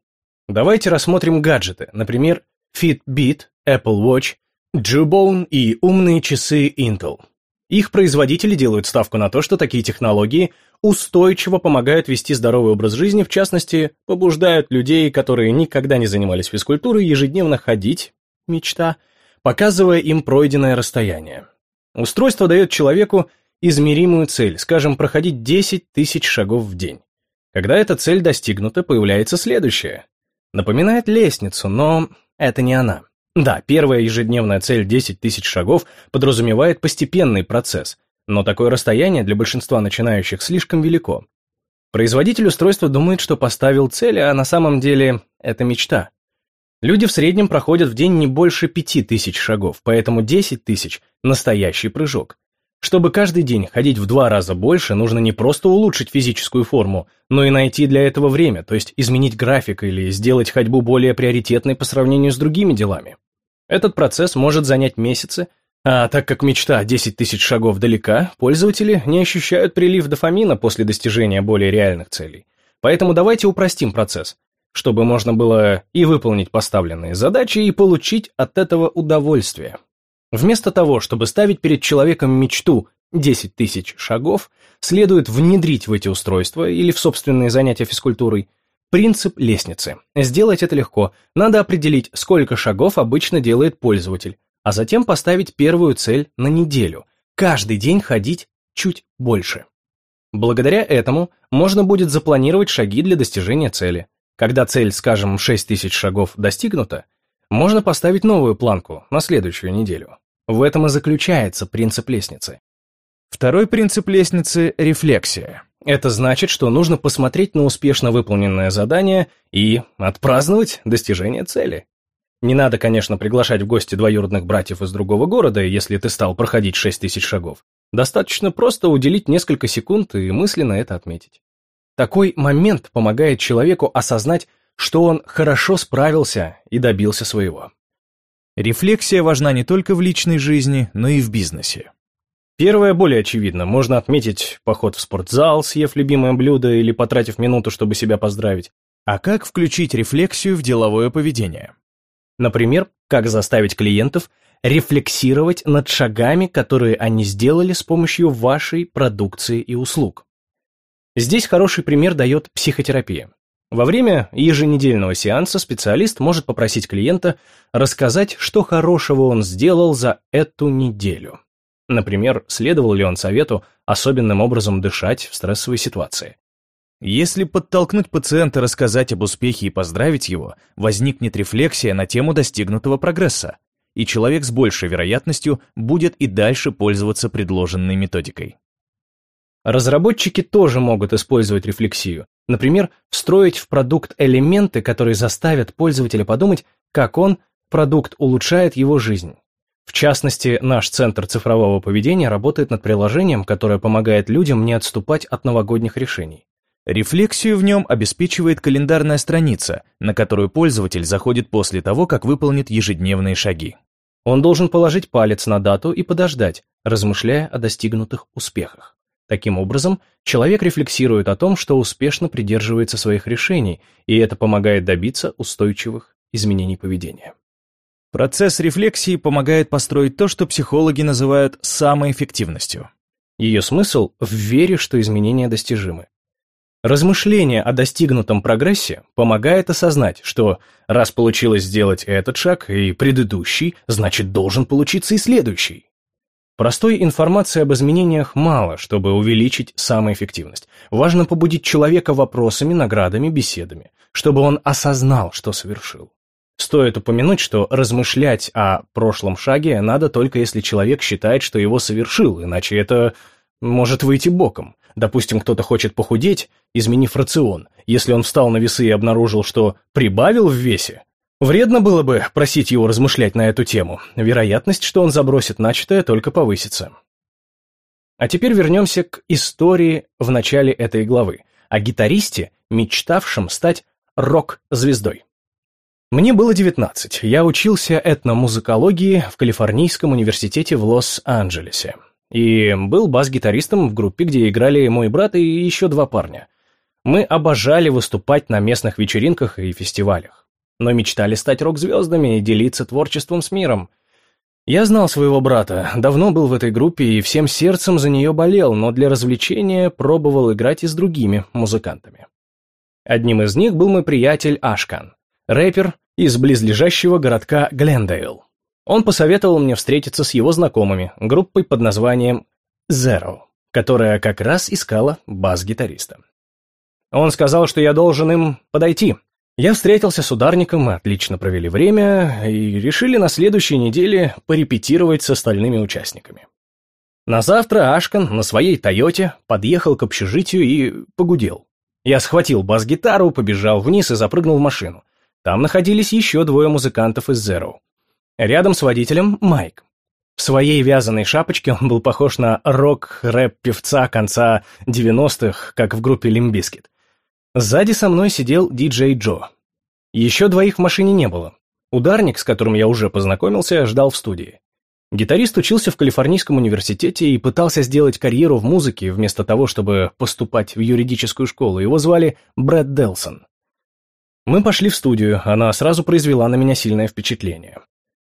Давайте рассмотрим гаджеты, например, Fitbit, Apple Watch, Jawbone и умные часы Intel. Их производители делают ставку на то, что такие технологии устойчиво помогают вести здоровый образ жизни, в частности, побуждают людей, которые никогда не занимались физкультурой, ежедневно ходить, мечта, показывая им пройденное расстояние. Устройство дает человеку измеримую цель, скажем, проходить 10 тысяч шагов в день. Когда эта цель достигнута, появляется следующая. Напоминает лестницу, но это не она. Да, первая ежедневная цель 10 тысяч шагов подразумевает постепенный процесс, но такое расстояние для большинства начинающих слишком велико. Производитель устройства думает, что поставил цель, а на самом деле это мечта. Люди в среднем проходят в день не больше 5000 шагов, поэтому 10 тысяч – настоящий прыжок. Чтобы каждый день ходить в два раза больше, нужно не просто улучшить физическую форму, но и найти для этого время, то есть изменить график или сделать ходьбу более приоритетной по сравнению с другими делами. Этот процесс может занять месяцы, а так как мечта 10 тысяч шагов далека, пользователи не ощущают прилив дофамина после достижения более реальных целей. Поэтому давайте упростим процесс, чтобы можно было и выполнить поставленные задачи, и получить от этого удовольствие. Вместо того, чтобы ставить перед человеком мечту 10 тысяч шагов, следует внедрить в эти устройства или в собственные занятия физкультурой принцип лестницы. Сделать это легко. Надо определить, сколько шагов обычно делает пользователь, а затем поставить первую цель на неделю. Каждый день ходить чуть больше. Благодаря этому можно будет запланировать шаги для достижения цели. Когда цель, скажем, 6000 шагов достигнута, можно поставить новую планку на следующую неделю. В этом и заключается принцип лестницы. Второй принцип лестницы – рефлексия. Это значит, что нужно посмотреть на успешно выполненное задание и отпраздновать достижение цели. Не надо, конечно, приглашать в гости двоюродных братьев из другого города, если ты стал проходить 6 тысяч шагов. Достаточно просто уделить несколько секунд и мысленно это отметить. Такой момент помогает человеку осознать, что он хорошо справился и добился своего. Рефлексия важна не только в личной жизни, но и в бизнесе. Первое более очевидно. Можно отметить поход в спортзал, съев любимое блюдо или потратив минуту, чтобы себя поздравить. А как включить рефлексию в деловое поведение? Например, как заставить клиентов рефлексировать над шагами, которые они сделали с помощью вашей продукции и услуг. Здесь хороший пример дает психотерапия. Во время еженедельного сеанса специалист может попросить клиента рассказать, что хорошего он сделал за эту неделю. Например, следовал ли он совету особенным образом дышать в стрессовой ситуации. Если подтолкнуть пациента рассказать об успехе и поздравить его, возникнет рефлексия на тему достигнутого прогресса, и человек с большей вероятностью будет и дальше пользоваться предложенной методикой. Разработчики тоже могут использовать рефлексию, Например, встроить в продукт элементы, которые заставят пользователя подумать, как он, продукт, улучшает его жизнь. В частности, наш Центр цифрового поведения работает над приложением, которое помогает людям не отступать от новогодних решений. Рефлексию в нем обеспечивает календарная страница, на которую пользователь заходит после того, как выполнит ежедневные шаги. Он должен положить палец на дату и подождать, размышляя о достигнутых успехах. Таким образом, человек рефлексирует о том, что успешно придерживается своих решений, и это помогает добиться устойчивых изменений поведения. Процесс рефлексии помогает построить то, что психологи называют самоэффективностью. Ее смысл в вере, что изменения достижимы. Размышление о достигнутом прогрессе помогает осознать, что раз получилось сделать этот шаг и предыдущий, значит должен получиться и следующий. Простой информации об изменениях мало, чтобы увеличить самоэффективность. Важно побудить человека вопросами, наградами, беседами, чтобы он осознал, что совершил. Стоит упомянуть, что размышлять о прошлом шаге надо только если человек считает, что его совершил, иначе это может выйти боком. Допустим, кто-то хочет похудеть, изменив рацион. Если он встал на весы и обнаружил, что прибавил в весе, Вредно было бы просить его размышлять на эту тему. Вероятность, что он забросит начатое, только повысится. А теперь вернемся к истории в начале этой главы, о гитаристе, мечтавшем стать рок-звездой. Мне было 19, я учился этномузыкологии в Калифорнийском университете в Лос-Анджелесе. И был бас-гитаристом в группе, где играли мой брат и еще два парня. Мы обожали выступать на местных вечеринках и фестивалях но мечтали стать рок-звездами и делиться творчеством с миром. Я знал своего брата, давно был в этой группе и всем сердцем за нее болел, но для развлечения пробовал играть и с другими музыкантами. Одним из них был мой приятель Ашкан, рэпер из близлежащего городка Глендейл. Он посоветовал мне встретиться с его знакомыми, группой под названием Zero, которая как раз искала бас-гитариста. Он сказал, что я должен им подойти, я встретился с ударником, мы отлично провели время и решили на следующей неделе порепетировать с остальными участниками. На завтра Ашкан на своей «Тойоте» подъехал к общежитию и погудел. Я схватил бас-гитару, побежал вниз и запрыгнул в машину. Там находились еще двое музыкантов из Xero. Рядом с водителем Майк. В своей вязаной шапочке он был похож на рок-рэп-певца конца 90-х, как в группе Limp Bizkit. Сзади со мной сидел диджей Джо. Еще двоих в машине не было. Ударник, с которым я уже познакомился, ждал в студии. Гитарист учился в Калифорнийском университете и пытался сделать карьеру в музыке вместо того, чтобы поступать в юридическую школу. Его звали Брэд Делсон. Мы пошли в студию, она сразу произвела на меня сильное впечатление.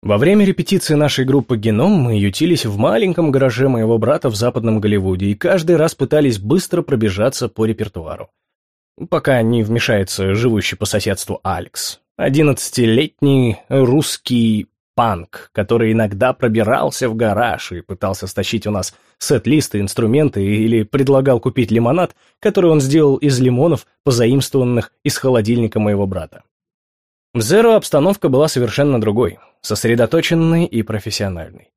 Во время репетиции нашей группы «Геном» мы ютились в маленьком гараже моего брата в западном Голливуде и каждый раз пытались быстро пробежаться по репертуару. Пока не вмешается живущий по соседству Алекс. Одиннадцатилетний русский панк, который иногда пробирался в гараж и пытался стащить у нас сет-листы, инструменты или предлагал купить лимонад, который он сделал из лимонов, позаимствованных из холодильника моего брата. В Зеро обстановка была совершенно другой, сосредоточенной и профессиональной.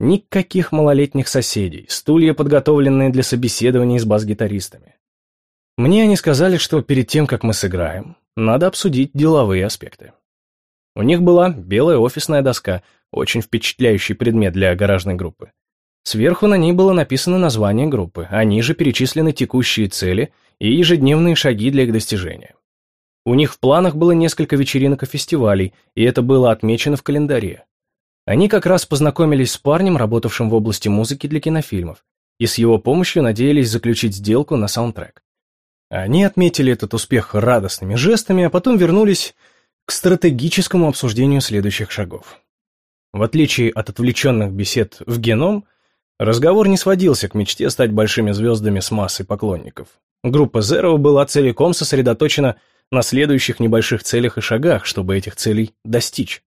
Никаких малолетних соседей, стулья, подготовленные для собеседований с бас-гитаристами. Мне они сказали, что перед тем, как мы сыграем, надо обсудить деловые аспекты. У них была белая офисная доска, очень впечатляющий предмет для гаражной группы. Сверху на ней было написано название группы, а ниже перечислены текущие цели и ежедневные шаги для их достижения. У них в планах было несколько вечеринок и фестивалей, и это было отмечено в календаре. Они как раз познакомились с парнем, работавшим в области музыки для кинофильмов, и с его помощью надеялись заключить сделку на саундтрек. Они отметили этот успех радостными жестами, а потом вернулись к стратегическому обсуждению следующих шагов. В отличие от отвлеченных бесед в геном, разговор не сводился к мечте стать большими звездами с массой поклонников. Группа Zero была целиком сосредоточена на следующих небольших целях и шагах, чтобы этих целей достичь.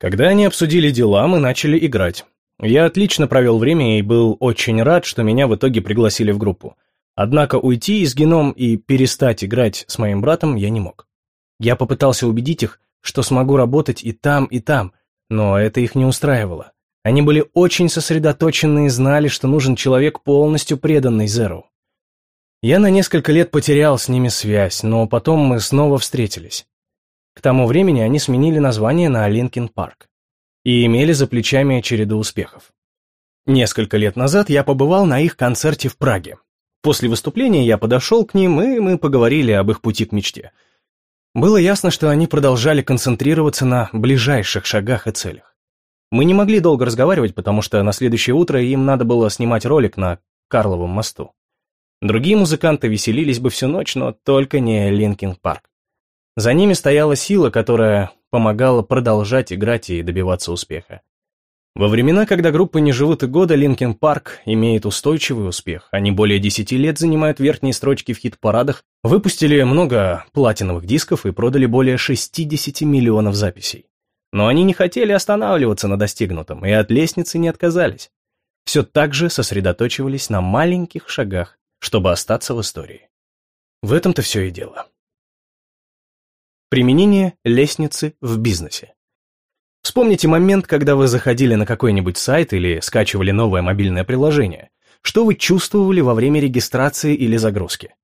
Когда они обсудили дела, мы начали играть. Я отлично провел время и был очень рад, что меня в итоге пригласили в группу. Однако уйти из геном и перестать играть с моим братом я не мог. Я попытался убедить их, что смогу работать и там, и там, но это их не устраивало. Они были очень сосредоточены и знали, что нужен человек, полностью преданный Xero. Я на несколько лет потерял с ними связь, но потом мы снова встретились. К тому времени они сменили название на Linkin Park и имели за плечами череду успехов. Несколько лет назад я побывал на их концерте в Праге. После выступления я подошел к ним, и мы поговорили об их пути к мечте. Было ясно, что они продолжали концентрироваться на ближайших шагах и целях. Мы не могли долго разговаривать, потому что на следующее утро им надо было снимать ролик на Карловом мосту. Другие музыканты веселились бы всю ночь, но только не Linkin Park. За ними стояла сила, которая помогала продолжать играть и добиваться успеха. Во времена, когда группы не живут и года, Linkin Park имеет устойчивый успех. Они более 10 лет занимают верхние строчки в хит-парадах, выпустили много платиновых дисков и продали более 60 миллионов записей. Но они не хотели останавливаться на достигнутом и от лестницы не отказались. Все так же сосредоточивались на маленьких шагах чтобы остаться в истории. В этом-то все и дело. Применение лестницы в бизнесе. Вспомните момент, когда вы заходили на какой-нибудь сайт или скачивали новое мобильное приложение. Что вы чувствовали во время регистрации или загрузки?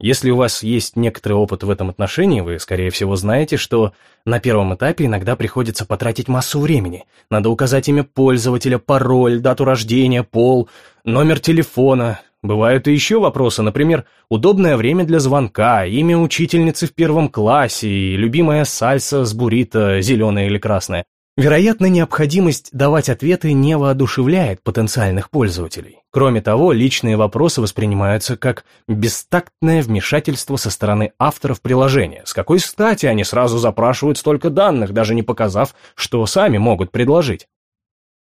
Если у вас есть некоторый опыт в этом отношении, вы, скорее всего, знаете, что на первом этапе иногда приходится потратить массу времени. Надо указать имя пользователя, пароль, дату рождения, пол, номер телефона, Бывают и еще вопросы, например, удобное время для звонка, имя учительницы в первом классе любимая сальса с буррито, зеленая или красная. Вероятно, необходимость давать ответы не воодушевляет потенциальных пользователей. Кроме того, личные вопросы воспринимаются как бестактное вмешательство со стороны авторов приложения. С какой стати они сразу запрашивают столько данных, даже не показав, что сами могут предложить?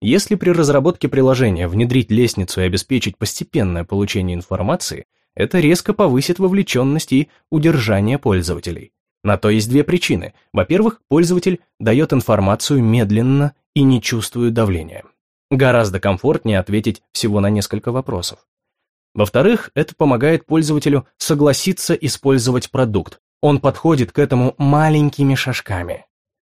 Если при разработке приложения внедрить лестницу и обеспечить постепенное получение информации, это резко повысит вовлеченность и удержание пользователей. На то есть две причины. Во-первых, пользователь дает информацию медленно и не чувствует давления. Гораздо комфортнее ответить всего на несколько вопросов. Во-вторых, это помогает пользователю согласиться использовать продукт. Он подходит к этому маленькими шажками.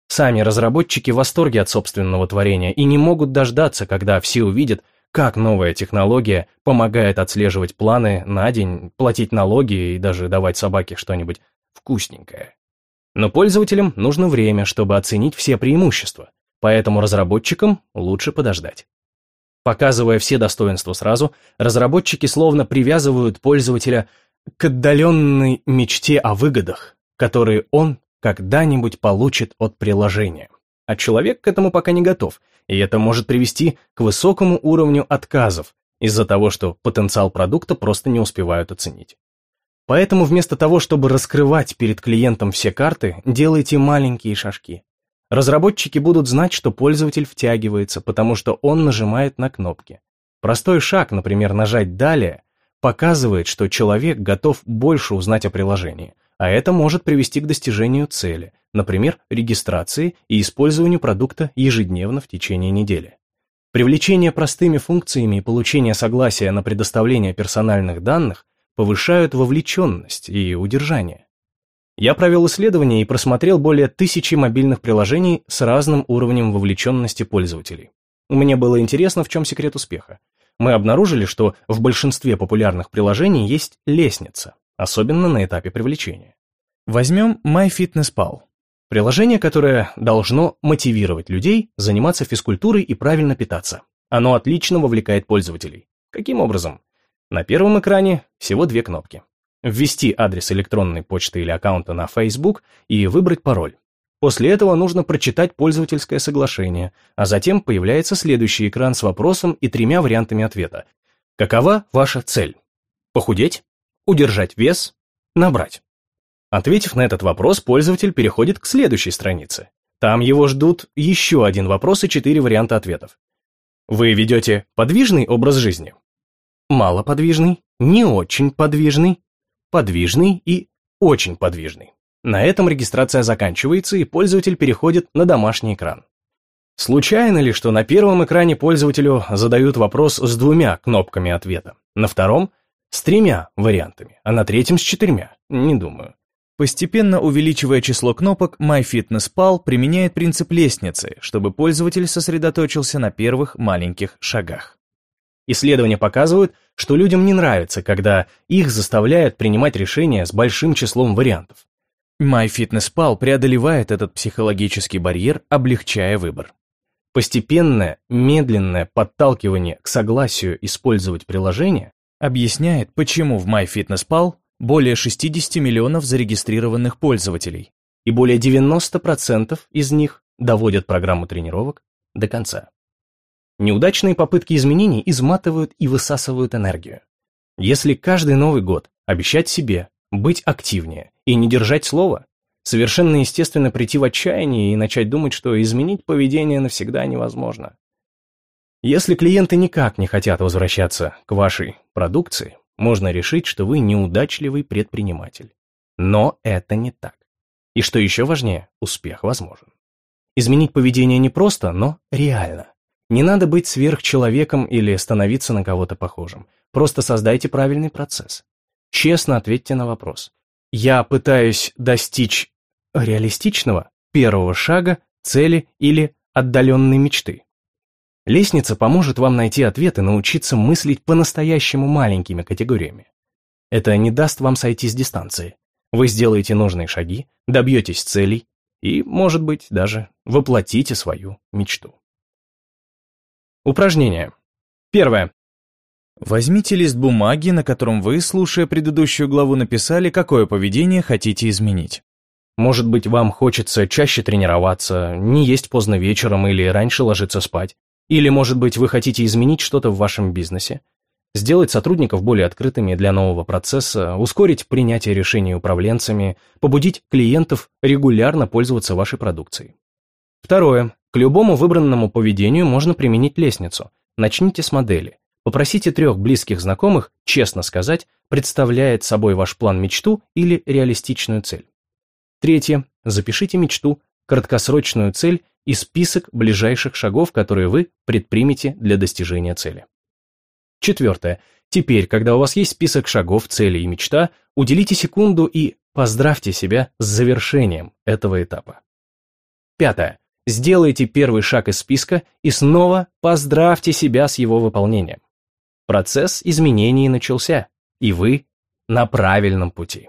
Сами разработчики в восторге от собственного творения и не могут дождаться, когда все увидят, как новая технология помогает отслеживать планы на день, платить налоги и даже давать собаке что-нибудь вкусненькое. Но пользователям нужно время, чтобы оценить все преимущества, поэтому разработчикам лучше подождать. Показывая все достоинства сразу, разработчики словно привязывают пользователя к отдаленной мечте о выгодах, которые он когда-нибудь получит от приложения. А человек к этому пока не готов, и это может привести к высокому уровню отказов из-за того, что потенциал продукта просто не успевают оценить. Поэтому вместо того, чтобы раскрывать перед клиентом все карты, делайте маленькие шажки. Разработчики будут знать, что пользователь втягивается, потому что он нажимает на кнопки. Простой шаг, например, нажать «Далее», показывает, что человек готов больше узнать о приложении, а это может привести к достижению цели, например, регистрации и использованию продукта ежедневно в течение недели. Привлечение простыми функциями и получение согласия на предоставление персональных данных повышают вовлеченность и удержание. Я провел исследование и просмотрел более тысячи мобильных приложений с разным уровнем вовлеченности пользователей. Мне было интересно, в чем секрет успеха. Мы обнаружили, что в большинстве популярных приложений есть лестница, особенно на этапе привлечения. Возьмем MyFitnessPal. Приложение, которое должно мотивировать людей заниматься физкультурой и правильно питаться. Оно отлично вовлекает пользователей. Каким образом? На первом экране всего две кнопки. Ввести адрес электронной почты или аккаунта на Facebook и выбрать пароль. После этого нужно прочитать пользовательское соглашение, а затем появляется следующий экран с вопросом и тремя вариантами ответа. Какова ваша цель? Похудеть? Удержать вес? Набрать? Ответив на этот вопрос, пользователь переходит к следующей странице. Там его ждут еще один вопрос и четыре варианта ответов. Вы ведете подвижный образ жизни? Малоподвижный, не очень подвижный, подвижный и очень подвижный. На этом регистрация заканчивается и пользователь переходит на домашний экран. Случайно ли, что на первом экране пользователю задают вопрос с двумя кнопками ответа, на втором – с тремя вариантами, а на третьем с четырьмя? Не думаю. Постепенно увеличивая число кнопок, MyFitnessPal применяет принцип лестницы, чтобы пользователь сосредоточился на первых маленьких шагах. Исследования показывают, что людям не нравится, когда их заставляют принимать решения с большим числом вариантов. MyFitnessPal преодолевает этот психологический барьер, облегчая выбор. Постепенное, медленное подталкивание к согласию использовать приложение объясняет, почему в MyFitnessPal более 60 миллионов зарегистрированных пользователей, и более 90% из них доводят программу тренировок до конца. Неудачные попытки изменений изматывают и высасывают энергию. Если каждый Новый год обещать себе быть активнее и не держать слова, совершенно естественно прийти в отчаяние и начать думать, что изменить поведение навсегда невозможно. Если клиенты никак не хотят возвращаться к вашей продукции, можно решить, что вы неудачливый предприниматель. Но это не так. И что еще важнее, успех возможен. Изменить поведение не просто, но реально. Не надо быть сверхчеловеком или становиться на кого-то похожим. Просто создайте правильный процесс. Честно ответьте на вопрос. Я пытаюсь достичь реалистичного первого шага, цели или отдаленной мечты. Лестница поможет вам найти ответы, научиться мыслить по-настоящему маленькими категориями. Это не даст вам сойти с дистанции. Вы сделаете нужные шаги, добьетесь целей и, может быть, даже воплотите свою мечту. Упражнение. Первое. Возьмите лист бумаги, на котором вы, слушая предыдущую главу, написали, какое поведение хотите изменить. Может быть, вам хочется чаще тренироваться, не есть поздно вечером или раньше ложиться спать. Или, может быть, вы хотите изменить что-то в вашем бизнесе, сделать сотрудников более открытыми для нового процесса, ускорить принятие решений управленцами, побудить клиентов регулярно пользоваться вашей продукцией. Второе. К любому выбранному поведению можно применить лестницу. Начните с модели. Попросите трех близких знакомых честно сказать, представляет собой ваш план мечту или реалистичную цель. Третье. Запишите мечту, краткосрочную цель и список ближайших шагов, которые вы предпримете для достижения цели. Четвертое. Теперь, когда у вас есть список шагов, целей и мечта, уделите секунду и поздравьте себя с завершением этого этапа. Пятое. Сделайте первый шаг из списка и снова поздравьте себя с его выполнением. Процесс изменений начался, и вы на правильном пути.